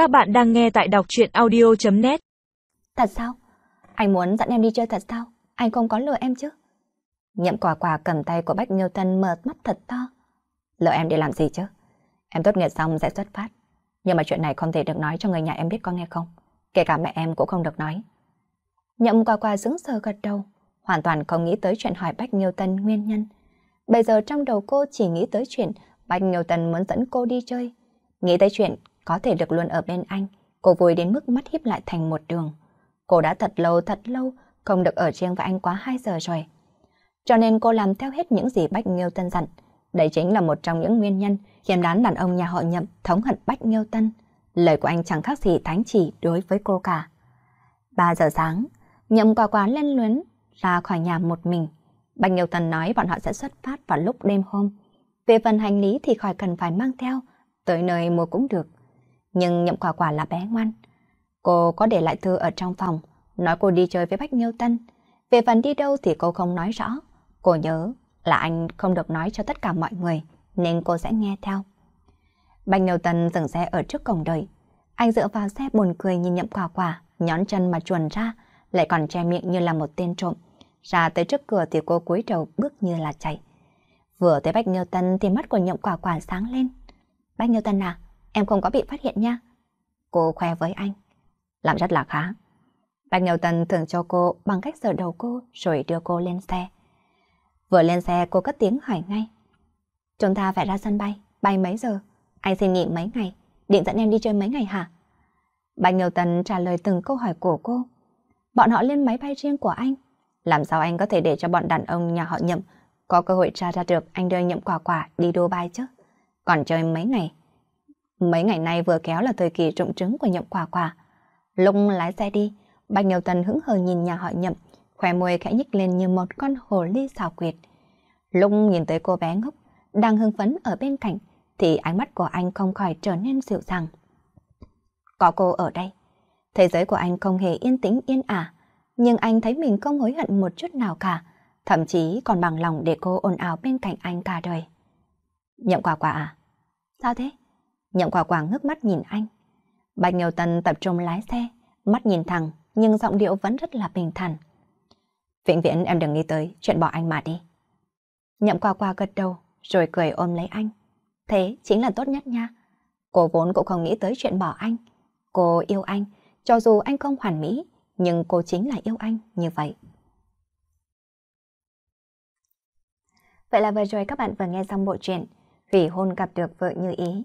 Các bạn đang nghe tại đọc chuyện audio.net Thật sao? Anh muốn dẫn em đi chơi thật sao? Anh không có lừa em chứ? Nhậm quả quả cầm tay của Bách Nghiêu Tân mở mắt thật to. Lừa em đi làm gì chứ? Em tốt nghiệp xong sẽ xuất phát. Nhưng mà chuyện này không thể được nói cho người nhà em biết có nghe không? Kể cả mẹ em cũng không được nói. Nhậm quả quả dứng sờ gật đầu. Hoàn toàn không nghĩ tới chuyện hỏi Bách Nghiêu Tân nguyên nhân. Bây giờ trong đầu cô chỉ nghĩ tới chuyện Bách Nghiêu Tân muốn dẫn cô đi chơi. Nghĩ tới chuyện có thể được luôn ở bên anh, cô vui đến mức mắt hiếp lại thành một đường. Cô đã thật lâu thật lâu không được ở riêng với anh quá 2 giờ rồi. Cho nên cô làm theo hết những gì Bách Nghiêu Tân dặn. Đây chính là một trong những nguyên nhân khiến đán đàn ông nhà họ nhậm thống hận Bách Nghiêu Tân. Lời của anh chẳng khác gì thánh chỉ đối với cô cả. 3 giờ sáng, nhậm quả quán lên luyến ra khỏi nhà một mình. Bách Nghiêu Tân nói bọn họ sẽ xuất phát vào lúc đêm hôm. Về phần hành lý thì khỏi cần phải mang theo, tới nơi mua cũng được. Nhưng nhậm quả quả là bé ngoan. Cô có để lại thư ở trong phòng, nói cô đi chơi với Bách Nghiêu Tân. Về phần đi đâu thì cô không nói rõ. Cô nhớ là anh không được nói cho tất cả mọi người, nên cô sẽ nghe theo. Bách Nghiêu Tân dừng xe ở trước cổng đợi. Anh dựa vào xe buồn cười nhìn nhậm quả quả, nhón chân mà chuồn ra, lại còn che miệng như là một tên trộm. Ra tới trước cửa thì cô cúi đầu bước như là chạy. Vừa tới Bách Nghiêu Tân thì mắt của nhậm quả quả sáng lên. Bách Nghiêu Tân à, em không có bị phát hiện nha. Cô khoe với anh. Làm rất là khá. Bạch nhiều Tân thưởng cho cô bằng cách sờ đầu cô rồi đưa cô lên xe. Vừa lên xe cô cất tiếng hỏi ngay. Chúng ta phải ra sân bay, bay mấy giờ? Anh xin nghỉ mấy ngày, định dẫn em đi chơi mấy ngày hả? Bạch nhiều Tân trả lời từng câu hỏi của cô. Bọn họ lên máy bay riêng của anh. Làm sao anh có thể để cho bọn đàn ông nhà họ nhậm có cơ hội tra ra được anh đưa nhậm quả quả đi Dubai chứ? Còn chơi mấy ngày, Mấy ngày nay vừa kéo là thời kỳ rụng trứng của nhậm quả quả. Lúc lái xe đi, Bạch Nhiều Tần hững hờ nhìn nhà họ nhậm, khỏe môi khẽ nhích lên như một con hồ ly xào quyệt. Lúc nhìn tới cô bé ngốc, đang hưng phấn ở bên cạnh, thì ánh mắt của anh không khỏi trở nên dịu dàng. Có cô ở đây, thế giới của anh không hề yên tĩnh yên ả, nhưng anh thấy mình không hối hận một chút nào cả, thậm chí còn bằng lòng để cô ồn ào bên cạnh anh cả đời. Nhậm quả quả à? Sao thế? Nhậm quả quả ngước mắt nhìn anh. Bạch Nghiêu Tân tập trung lái xe, mắt nhìn thẳng, nhưng giọng điệu vẫn rất là bình thản. Vĩnh viễn em đừng nghĩ tới chuyện bỏ anh mà đi. Nhậm quả quả gật đầu, rồi cười ôm lấy anh. Thế chính là tốt nhất nha. Cô vốn cũng không nghĩ tới chuyện bỏ anh. Cô yêu anh, cho dù anh không hoàn mỹ, nhưng cô chính là yêu anh như vậy. Vậy là vừa rồi các bạn vừa nghe xong bộ truyện Vì hôn gặp được vợ như ý